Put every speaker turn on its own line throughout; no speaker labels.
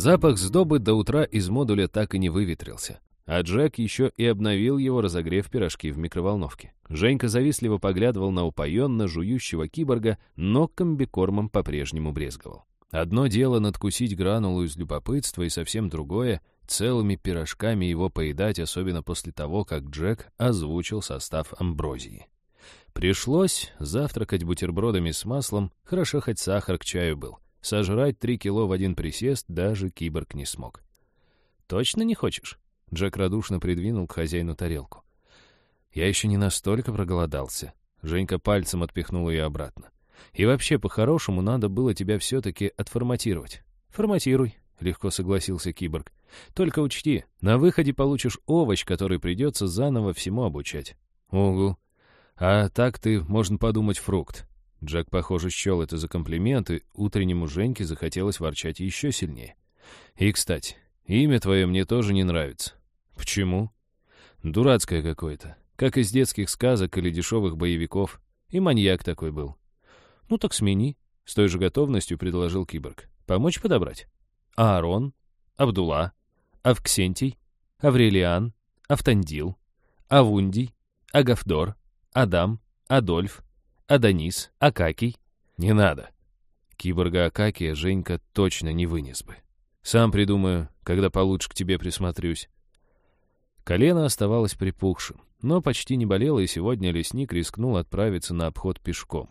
Запах сдобы до утра из модуля так и не выветрился. А Джек еще и обновил его, разогрев пирожки в микроволновке. Женька завистливо поглядывал на упоенно жующего киборга, но комбикормом по-прежнему брезговал. Одно дело надкусить гранулу из любопытства, и совсем другое — целыми пирожками его поедать, особенно после того, как Джек озвучил состав амброзии. Пришлось завтракать бутербродами с маслом, хорошо хоть сахар к чаю был. Сожрать три кило в один присест даже киборг не смог. «Точно не хочешь?» Джек радушно придвинул к хозяину тарелку. «Я еще не настолько проголодался». Женька пальцем отпихнул ее обратно. «И вообще, по-хорошему, надо было тебя все-таки отформатировать». «Форматируй», — легко согласился киборг. «Только учти, на выходе получишь овощ, который придется заново всему обучать». «Угу. А так ты, можно подумать, фрукт. Джек, похоже, счел это за комплимент, и утреннему Женьке захотелось ворчать еще сильнее. «И, кстати, имя твое мне тоже не нравится». «Почему?» «Дурацкое какое-то, как из детских сказок или дешевых боевиков. И маньяк такой был». «Ну так смени», — с той же готовностью предложил киборг. «Помочь подобрать?» «Аарон? Абдула? Авксентий? Аврелиан? Автандил? Авундий? Агафдор? Адам? Адольф? Адонис, Акакий. Не надо. Киборга Акакия Женька точно не вынес бы. Сам придумаю, когда получше к тебе присмотрюсь. Колено оставалось припухшим, но почти не болело, и сегодня лесник рискнул отправиться на обход пешком.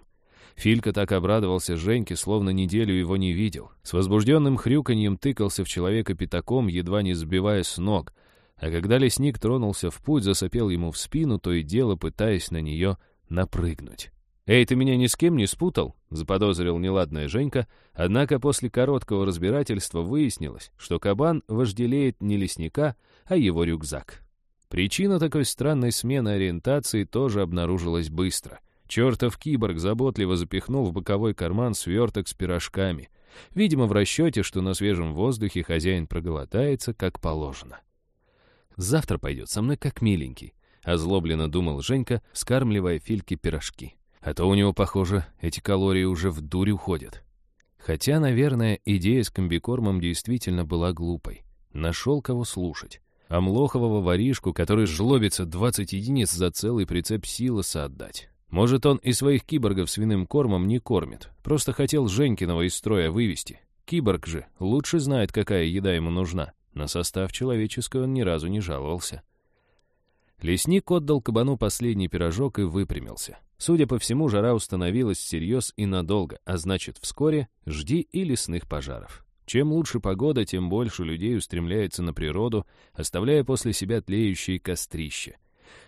Филька так обрадовался Женьке, словно неделю его не видел. С возбужденным хрюканьем тыкался в человека пятаком, едва не сбивая с ног. А когда лесник тронулся в путь, засопел ему в спину, то и дело пытаясь на нее напрыгнуть. «Эй, ты меня ни с кем не спутал?» — заподозрил неладная Женька, однако после короткого разбирательства выяснилось, что кабан вожделеет не лесника, а его рюкзак. Причина такой странной смены ориентации тоже обнаружилась быстро. Чертов киборг заботливо запихнул в боковой карман сверток с пирожками. Видимо, в расчете, что на свежем воздухе хозяин проголодается, как положено. «Завтра пойдет со мной как миленький», — озлобленно думал Женька, скармливая Фильке пирожки. А то у него, похоже, эти калории уже в дурь уходят. Хотя, наверное, идея с комбикормом действительно была глупой. Нашел кого слушать. А Млохового воришку, который жлобится 20 единиц за целый прицеп силоса отдать. Может, он и своих киборгов свиным кормом не кормит. Просто хотел Женькиного из строя вывести. Киборг же лучше знает, какая еда ему нужна. На состав человеческий он ни разу не жаловался. Лесник отдал кабану последний пирожок и выпрямился. Судя по всему, жара установилась всерьез и надолго, а значит, вскоре жди и лесных пожаров. Чем лучше погода, тем больше людей устремляется на природу, оставляя после себя тлеющие кострища.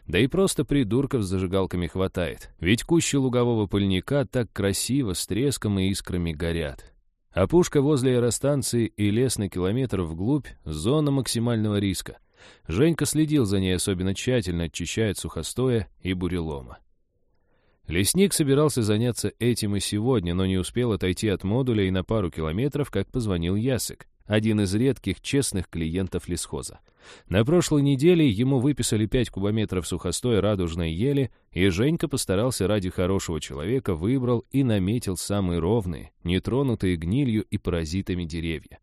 Да и просто придурков с зажигалками хватает, ведь кущи лугового пыльника так красиво с треском и искрами горят. Опушка возле аэростанции и лес на километр вглубь — зона максимального риска. Женька следил за ней особенно тщательно, очищая сухостоя и бурелома. Лесник собирался заняться этим и сегодня, но не успел отойти от модуля и на пару километров, как позвонил Ясик, один из редких честных клиентов лесхоза. На прошлой неделе ему выписали 5 кубометров сухостой радужной ели, и Женька постарался ради хорошего человека, выбрал и наметил самые ровные, нетронутые гнилью и паразитами деревья.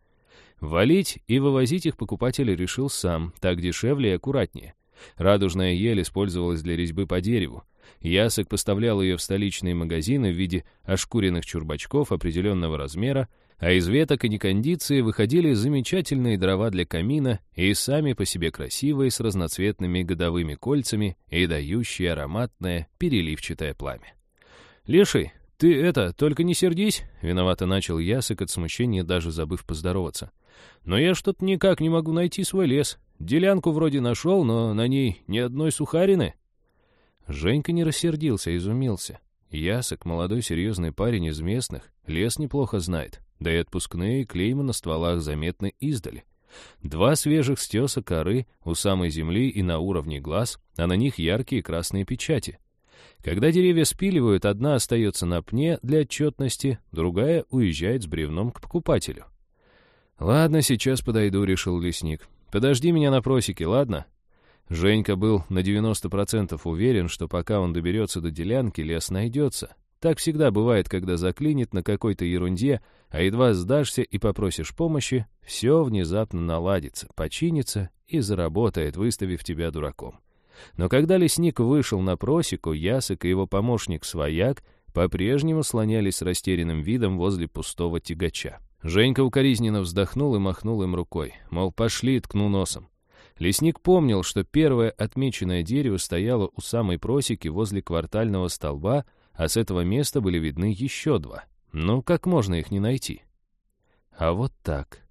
Валить и вывозить их покупатель решил сам, так дешевле и аккуратнее. Радужная ель использовалась для резьбы по дереву. Ясок поставлял ее в столичные магазины в виде ошкуренных чурбачков определенного размера, а из веток и некондиции выходили замечательные дрова для камина и сами по себе красивые с разноцветными годовыми кольцами и дающие ароматное переливчатое пламя. «Леший, ты это, только не сердись!» — виновато начал Ясок от смущения, даже забыв поздороваться. «Но я что-то никак не могу найти свой лес. Делянку вроде нашел, но на ней ни одной сухарины». Женька не рассердился, изумился. Ясок, молодой серьезный парень из местных, лес неплохо знает, да и отпускные клеймы на стволах заметны издали. Два свежих стеса коры у самой земли и на уровне глаз, а на них яркие красные печати. Когда деревья спиливают, одна остается на пне для отчетности, другая уезжает с бревном к покупателю. «Ладно, сейчас подойду», — решил лесник. «Подожди меня на просеке, ладно?» Женька был на 90% уверен, что пока он доберется до делянки, лес найдется. Так всегда бывает, когда заклинит на какой-то ерунде, а едва сдашься и попросишь помощи, все внезапно наладится, починится и заработает, выставив тебя дураком. Но когда лесник вышел на просеку, Ясок и его помощник Свояк по-прежнему слонялись растерянным видом возле пустого тягача. Женька укоризненно вздохнул и махнул им рукой, мол, пошли, ткну носом. Лесник помнил, что первое отмеченное дерево стояло у самой просеки возле квартального столба, а с этого места были видны еще два. Ну, как можно их не найти? А вот так.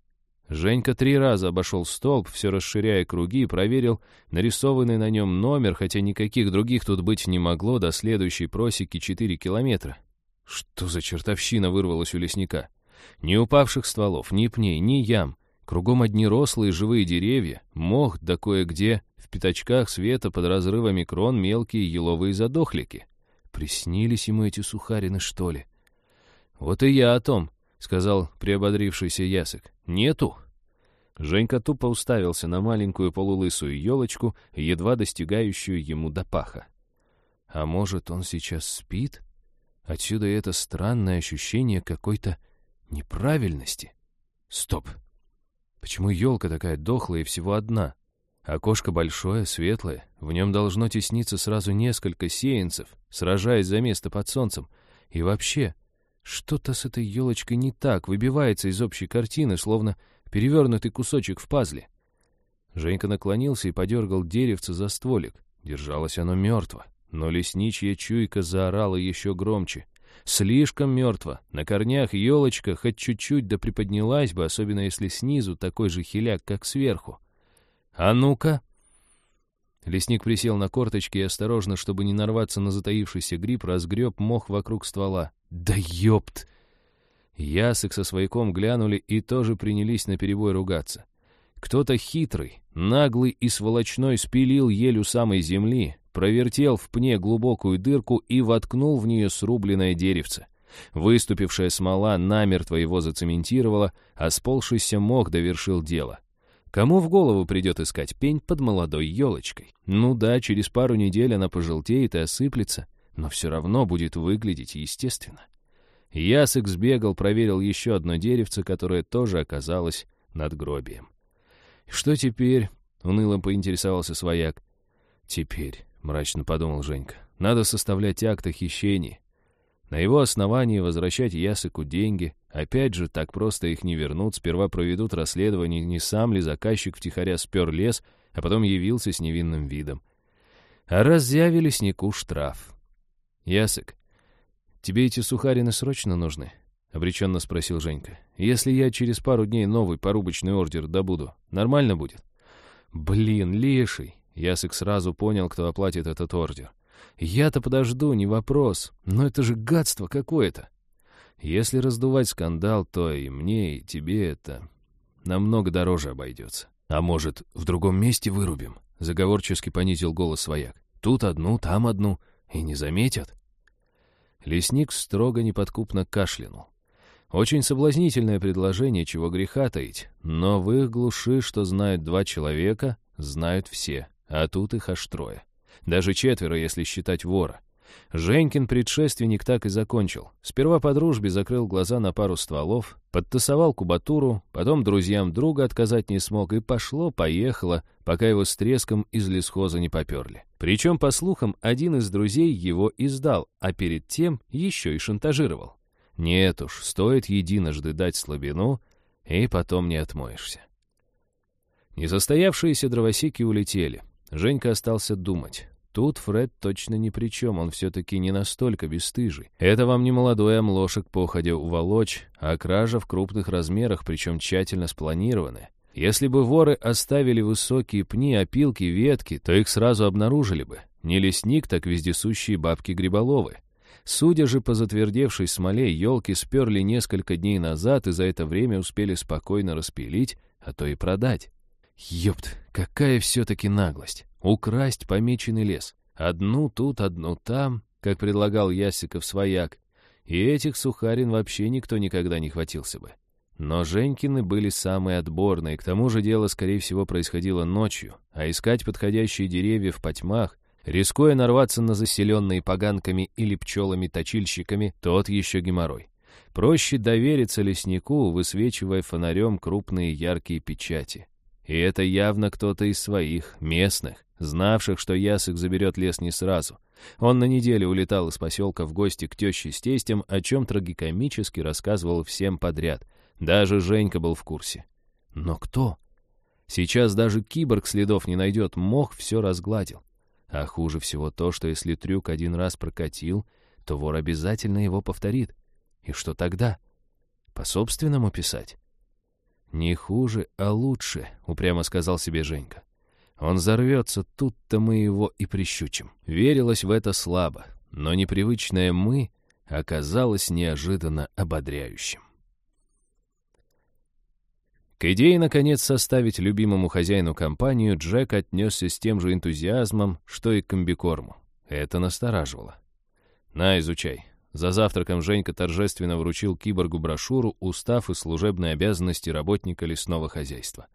Женька три раза обошел столб, все расширяя круги, и проверил нарисованный на нем номер, хотя никаких других тут быть не могло до следующей просеки 4 километра. Что за чертовщина вырвалась у лесника? Ни упавших стволов, ни пней, ни ям. Кругом одни рослые живые деревья, мох да кое-где в пятачках света под разрывами крон мелкие еловые задохлики. Приснились ему эти сухарины, что ли? «Вот и я о том», — сказал приободрившийся Ясок. «Нету». Женька тупо уставился на маленькую полулысую елочку, едва достигающую ему до паха. «А может, он сейчас спит? Отсюда это странное ощущение какой-то неправильности. Стоп! Почему елка такая дохлая и всего одна? Окошко большое, светлое, в нем должно тесниться сразу несколько сеянцев, сражаясь за место под солнцем. И вообще, что-то с этой елочкой не так, выбивается из общей картины, словно перевернутый кусочек в пазле. Женька наклонился и подергал деревце за стволик. Держалось оно мертво, но лесничья чуйка заорала еще громче. Слишком мертво. На корнях елочка хоть чуть-чуть да приподнялась бы, особенно если снизу такой же хиляк, как сверху. «А ну-ка!» Лесник присел на корточки и осторожно, чтобы не нарваться на затаившийся гриб, разгреб мох вокруг ствола. «Да ёпт!» Ясок со свояком глянули и тоже принялись наперебой ругаться. Кто-то хитрый, наглый и сволочной спилил ель у самой земли, провертел в пне глубокую дырку и воткнул в нее срубленное деревце. Выступившая смола намертво его зацементировала, а сползшийся мох довершил дело. Кому в голову придет искать пень под молодой елочкой? Ну да, через пару недель она пожелтеет и осыплется, но все равно будет выглядеть естественно. Ясык сбегал, проверил еще одно деревце, которое тоже оказалось над гробием. «Что теперь?» — уныло поинтересовался свояк. «Теперь», — мрачно подумал Женька, — «надо составлять акт о хищении. На его основании возвращать Ясыку деньги. Опять же, так просто их не вернут. Сперва проведут расследование, не сам ли заказчик втихаря спер лес, а потом явился с невинным видом. А разъявили снику штраф. «Ясык, тебе эти сухарины срочно нужны?» — обреченно спросил Женька. «Если я через пару дней новый порубочный ордер добуду, нормально будет?» «Блин, леший!» Ясык сразу понял, кто оплатит этот ордер. Я-то подожду, не вопрос, но это же гадство какое-то. Если раздувать скандал, то и мне, и тебе это намного дороже обойдется. А может, в другом месте вырубим? Заговорчески понизил голос свояк. Тут одну, там одну, и не заметят. Лесник строго неподкупно кашлянул. Очень соблазнительное предложение, чего греха таить, но в их глуши, что знают два человека, знают все, а тут их аж трое. Даже четверо, если считать вора. Женькин предшественник так и закончил. Сперва по дружбе закрыл глаза на пару стволов, подтасовал кубатуру, потом друзьям друга отказать не смог, и пошло-поехало, пока его с треском из лесхоза не поперли. Причем, по слухам, один из друзей его издал, а перед тем еще и шантажировал. Нет уж, стоит единожды дать слабину, и потом не отмоешься. Несостоявшиеся дровосеки улетели. Женька остался думать. Тут Фред точно ни при чем, он все-таки не настолько бесстыжий. Это вам не молодой амлошек походя уволочь, а кража в крупных размерах, причем тщательно спланированная. Если бы воры оставили высокие пни, опилки, ветки, то их сразу обнаружили бы. Не лесник, так вездесущие бабки-гриболовы. Судя же по затвердевшей смоле, елки сперли несколько дней назад и за это время успели спокойно распилить, а то и продать. Ёпт, какая все-таки наглость. Украсть помеченный лес. Одну тут, одну там, как предлагал Ясиков свояк. И этих сухарин вообще никто никогда не хватился бы. Но Женькины были самые отборные, к тому же дело, скорее всего, происходило ночью, а искать подходящие деревья в потьмах, рискуя нарваться на заселенные поганками или пчелами-точильщиками, тот еще геморрой. Проще довериться леснику, высвечивая фонарем крупные яркие печати. И это явно кто-то из своих, местных, знавших, что Ясык заберет лес не сразу. Он на неделю улетал из поселка в гости к теще с тестем, о чем трагикомически рассказывал всем подряд. Даже Женька был в курсе. Но кто? Сейчас даже киборг следов не найдет, мох все разгладил. А хуже всего то, что если трюк один раз прокатил, то вор обязательно его повторит. И что тогда? По-собственному писать? «Не хуже, а лучше», — упрямо сказал себе Женька. «Он взорвется, тут-то мы его и прищучим». Верилось в это слабо, но непривычное «мы» оказалось неожиданно ободряющим. К идее, наконец, составить любимому хозяину компанию, Джек отнесся с тем же энтузиазмом, что и к комбикорму. Это настораживало. «На, изучай. За завтраком Женька торжественно вручил киборгу брошюру «Устав и служебные обязанности работника лесного хозяйства».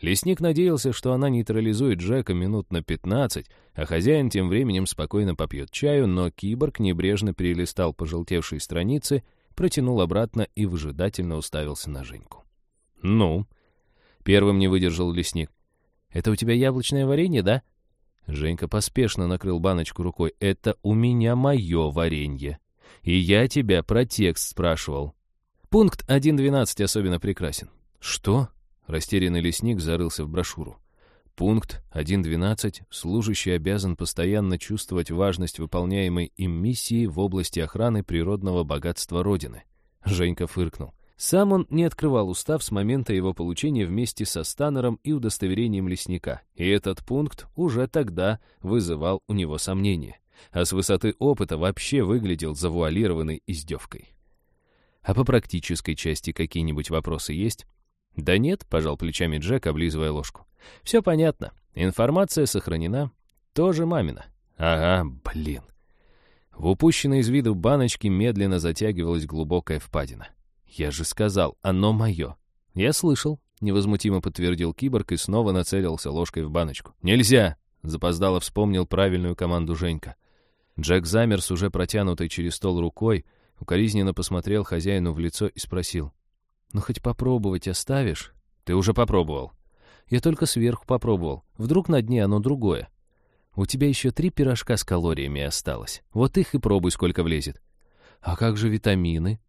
Лесник надеялся, что она нейтрализует Джека минут на 15, а хозяин тем временем спокойно попьет чаю, но киборг небрежно перелистал пожелтевшие страницы, протянул обратно и выжидательно уставился на Женьку. «Ну?» Первым не выдержал лесник. «Это у тебя яблочное варенье, да?» Женька поспешно накрыл баночку рукой. «Это у меня мое варенье». И я тебя про текст спрашивал. Пункт 1.12 особенно прекрасен. Что? Растерянный лесник зарылся в брошюру. Пункт 1.12. Служащий обязан постоянно чувствовать важность выполняемой им миссии в области охраны природного богатства Родины. Женька фыркнул. Сам он не открывал устав с момента его получения вместе со Станнером и удостоверением лесника, и этот пункт уже тогда вызывал у него сомнения а с высоты опыта вообще выглядел завуалированной издевкой. А по практической части какие-нибудь вопросы есть? Да нет, пожал плечами Джек, облизывая ложку. Все понятно. Информация сохранена. Тоже мамина. Ага, блин. В упущенной из виду баночке медленно затягивалась глубокая впадина. Я же сказал, оно мое. Я слышал, невозмутимо подтвердил киборг и снова нацелился ложкой в баночку. Нельзя! Запоздало вспомнил правильную команду Женька. Джек замер с уже протянутой через стол рукой, укоризненно посмотрел хозяину в лицо и спросил. «Ну, хоть попробовать оставишь?» «Ты уже попробовал». «Я только сверху попробовал. Вдруг на дне оно другое. У тебя еще три пирожка с калориями осталось. Вот их и пробуй, сколько влезет». «А как же витамины?»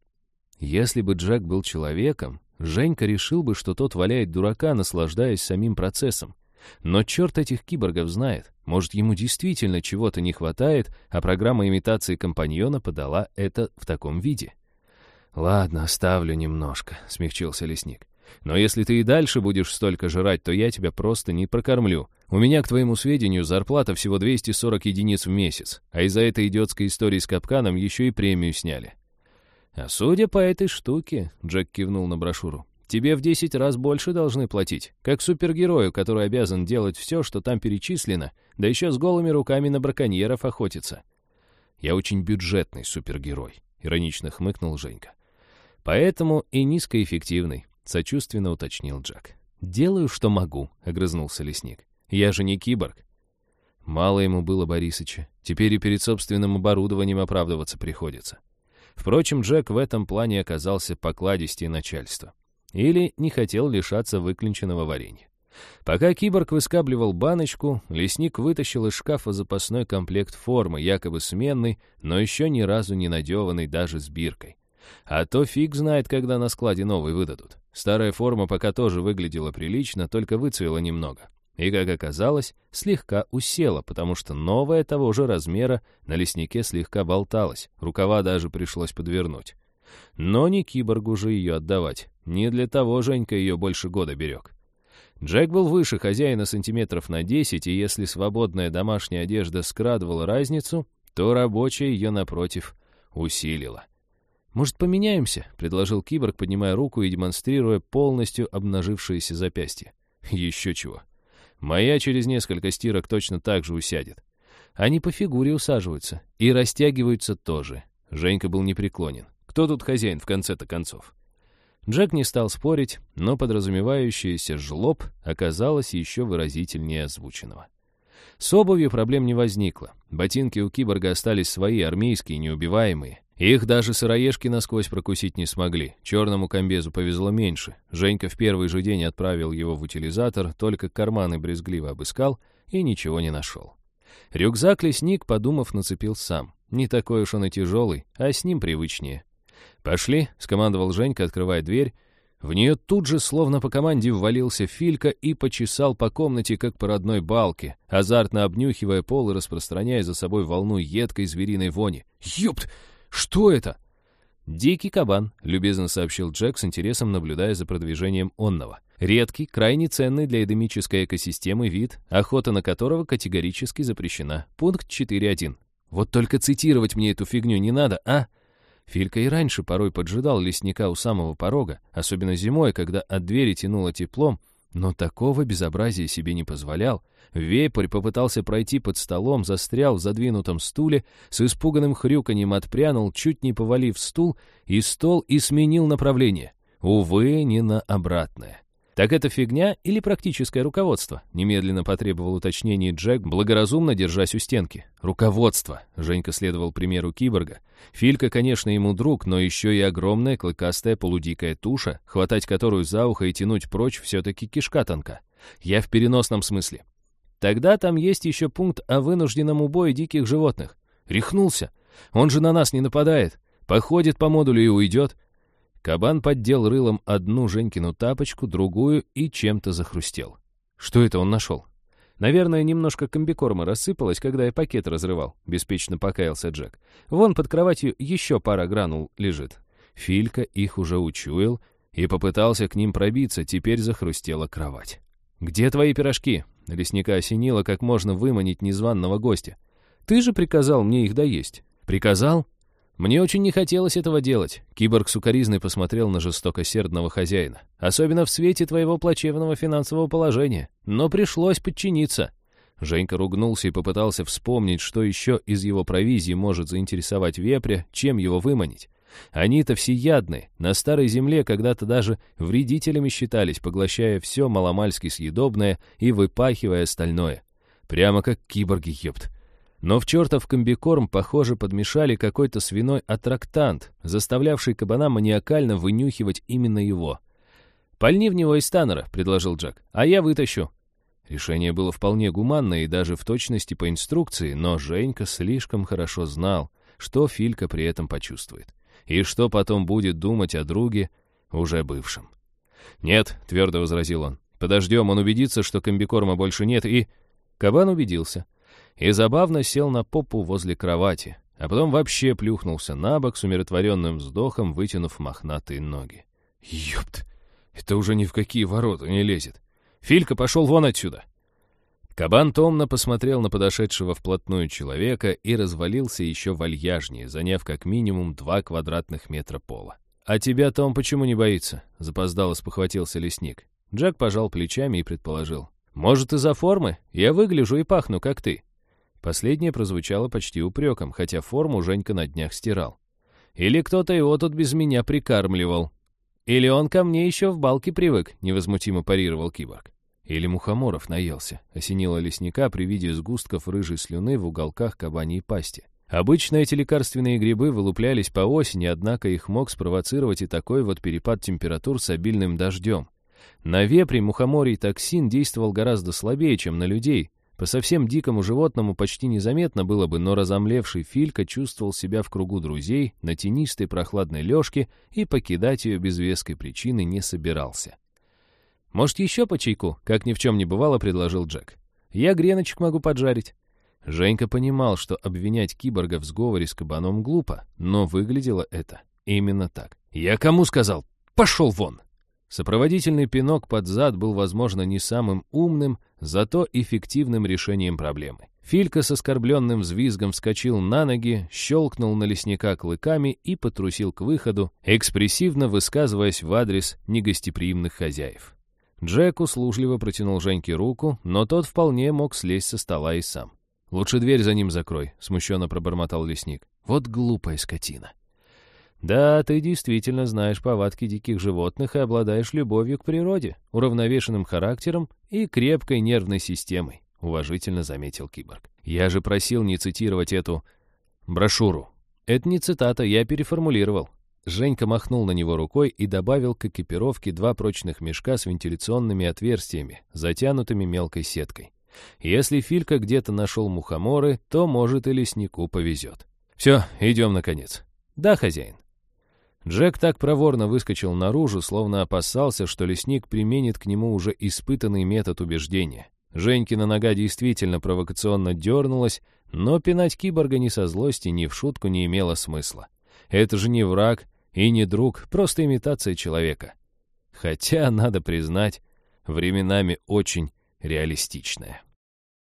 Если бы Джек был человеком, Женька решил бы, что тот валяет дурака, наслаждаясь самим процессом. Но черт этих киборгов знает. Может, ему действительно чего-то не хватает, а программа имитации компаньона подала это в таком виде. «Ладно, оставлю немножко», — смягчился лесник. «Но если ты и дальше будешь столько жрать, то я тебя просто не прокормлю. У меня, к твоему сведению, зарплата всего 240 единиц в месяц, а из-за этой идиотской истории с капканом еще и премию сняли». «А судя по этой штуке», — Джек кивнул на брошюру, Тебе в десять раз больше должны платить, как супергерою, который обязан делать все, что там перечислено, да еще с голыми руками на браконьеров охотиться. Я очень бюджетный супергерой, иронично хмыкнул Женька. Поэтому и низкоэффективный, сочувственно уточнил Джек. «Делаю, что могу», — огрызнулся лесник. «Я же не киборг». Мало ему было Борисыча. Теперь и перед собственным оборудованием оправдываться приходится. Впрочем, Джек в этом плане оказался покладистее начальства. Или не хотел лишаться выклинченного варенья. Пока киборг выскабливал баночку, лесник вытащил из шкафа запасной комплект формы, якобы сменный, но еще ни разу не надеванный даже с биркой. А то фиг знает, когда на складе новый выдадут. Старая форма пока тоже выглядела прилично, только выцвела немного. И, как оказалось, слегка усела, потому что новая того же размера на леснике слегка болталась, рукава даже пришлось подвернуть. Но не киборгу же ее отдавать. Не для того Женька ее больше года берег. Джек был выше хозяина сантиметров на 10, и если свободная домашняя одежда скрадывала разницу, то рабочая ее, напротив, усилила. «Может, поменяемся?» — предложил киборг, поднимая руку и демонстрируя полностью обнажившееся запястье. «Еще чего. Моя через несколько стирок точно так же усядет. Они по фигуре усаживаются и растягиваются тоже». Женька был непреклонен. Кто тут хозяин в конце-то концов? Джек не стал спорить, но подразумевающееся «жлоб» оказалось еще выразительнее озвученного. С обувью проблем не возникло. Ботинки у киборга остались свои, армейские, неубиваемые. Их даже сыроежки насквозь прокусить не смогли. Черному комбезу повезло меньше. Женька в первый же день отправил его в утилизатор, только карманы брезгливо обыскал и ничего не нашел. Рюкзак лесник, подумав, нацепил сам. Не такой уж он и тяжелый, а с ним привычнее. «Пошли», — скомандовал Женька, открывая дверь. В нее тут же, словно по команде, ввалился Филька и почесал по комнате, как по родной балке, азартно обнюхивая пол и распространяя за собой волну едкой звериной вони. «Ёпт! Что это?» «Дикий кабан», — любезно сообщил Джек с интересом, наблюдая за продвижением онного. «Редкий, крайне ценный для эдемической экосистемы вид, охота на которого категорически запрещена. Пункт 4.1. Вот только цитировать мне эту фигню не надо, а?» Филька и раньше порой поджидал лесника у самого порога, особенно зимой, когда от двери тянуло теплом, но такого безобразия себе не позволял. Вепрь попытался пройти под столом, застрял в задвинутом стуле, с испуганным хрюканьем отпрянул, чуть не повалив стул, и стол и сменил направление. Увы, не на обратное. «Так это фигня или практическое руководство?» Немедленно потребовал уточнений Джек, благоразумно держась у стенки. «Руководство!» — Женька следовал примеру киборга. Филька, конечно, ему друг, но еще и огромная клыкастая полудикая туша, хватать которую за ухо и тянуть прочь все-таки кишка тонка. Я в переносном смысле. Тогда там есть еще пункт о вынужденном убое диких животных. Рехнулся. Он же на нас не нападает. Походит по модулю и уйдет. Кабан поддел рылом одну Женькину тапочку, другую и чем-то захрустел. Что это он нашел? Наверное, немножко комбикорма рассыпалось, когда я пакет разрывал, беспечно покаялся Джек. Вон под кроватью еще пара гранул лежит. Филька их уже учуял и попытался к ним пробиться, теперь захрустела кровать. «Где твои пирожки?» Лесника осенило, как можно выманить незваного гостя. «Ты же приказал мне их доесть». «Приказал? Мне очень не хотелось этого делать. Киборг сукоризный посмотрел на жестокосердного хозяина. Особенно в свете твоего плачевного финансового положения. Но пришлось подчиниться. Женька ругнулся и попытался вспомнить, что еще из его провизии может заинтересовать вепря, чем его выманить. Они-то всеядны, на старой земле когда-то даже вредителями считались, поглощая все маломальски съедобное и выпахивая остальное. Прямо как киборги, ёпт. Но в чертов комбикорм, похоже, подмешали какой-то свиной аттрактант, заставлявший кабана маниакально вынюхивать именно его. «Пальни в него из Таннера», — предложил Джек, — «а я вытащу». Решение было вполне гуманное и даже в точности по инструкции, но Женька слишком хорошо знал, что Филька при этом почувствует. И что потом будет думать о друге, уже бывшем. «Нет», — твердо возразил он, — «подождем, он убедится, что комбикорма больше нет, и...» Кабан убедился и забавно сел на попу возле кровати, а потом вообще плюхнулся на бок с умиротворенным вздохом, вытянув мохнатые ноги. «Ёпт! Это уже ни в какие ворота не лезет! Филька, пошел вон отсюда!» Кабан томно посмотрел на подошедшего вплотную человека и развалился еще вальяжнее, заняв как минимум два квадратных метра пола. «А тебя Том почему не боится?» — запоздало спохватился лесник. Джек пожал плечами и предположил. «Может, из-за формы? Я выгляжу и пахну, как ты. Последнее прозвучало почти упреком, хотя форму Женька на днях стирал. «Или кто-то его тут без меня прикармливал. Или он ко мне еще в балке привык», — невозмутимо парировал киборг. «Или мухоморов наелся», — осенило лесника при виде сгустков рыжей слюны в уголках кабаньей пасти. Обычно эти лекарственные грибы вылуплялись по осени, однако их мог спровоцировать и такой вот перепад температур с обильным дождем. На вепре мухоморий токсин действовал гораздо слабее, чем на людей, по совсем дикому животному почти незаметно было бы, но разомлевший Филька чувствовал себя в кругу друзей на тенистой прохладной лёжке и покидать ее без веской причины не собирался. «Может, еще по чайку?» — как ни в чем не бывало, предложил Джек. «Я греночек могу поджарить». Женька понимал, что обвинять киборга в сговоре с кабаном глупо, но выглядело это именно так. «Я кому сказал? Пошел вон!» Сопроводительный пинок под зад был, возможно, не самым умным, зато эффективным решением проблемы. Филька с оскорбленным взвизгом вскочил на ноги, щелкнул на лесника клыками и потрусил к выходу, экспрессивно высказываясь в адрес негостеприимных хозяев. Джек услужливо протянул Женьке руку, но тот вполне мог слезть со стола и сам. «Лучше дверь за ним закрой», — смущенно пробормотал лесник. «Вот глупая скотина». Да, ты действительно знаешь повадки диких животных и обладаешь любовью к природе, уравновешенным характером и крепкой нервной системой, уважительно заметил киборг. Я же просил не цитировать эту брошюру. Это не цитата, я переформулировал. Женька махнул на него рукой и добавил к экипировке два прочных мешка с вентиляционными отверстиями, затянутыми мелкой сеткой. Если Филька где-то нашел мухоморы, то, может, и леснику повезет. Все, идем, наконец. Да, хозяин. Джек так проворно выскочил наружу, словно опасался, что лесник применит к нему уже испытанный метод убеждения. Женькина нога действительно провокационно дернулась, но пинать киборга ни со злости, ни в шутку не имело смысла. Это же не враг, и не друг, просто имитация человека. Хотя, надо признать, временами очень реалистичная.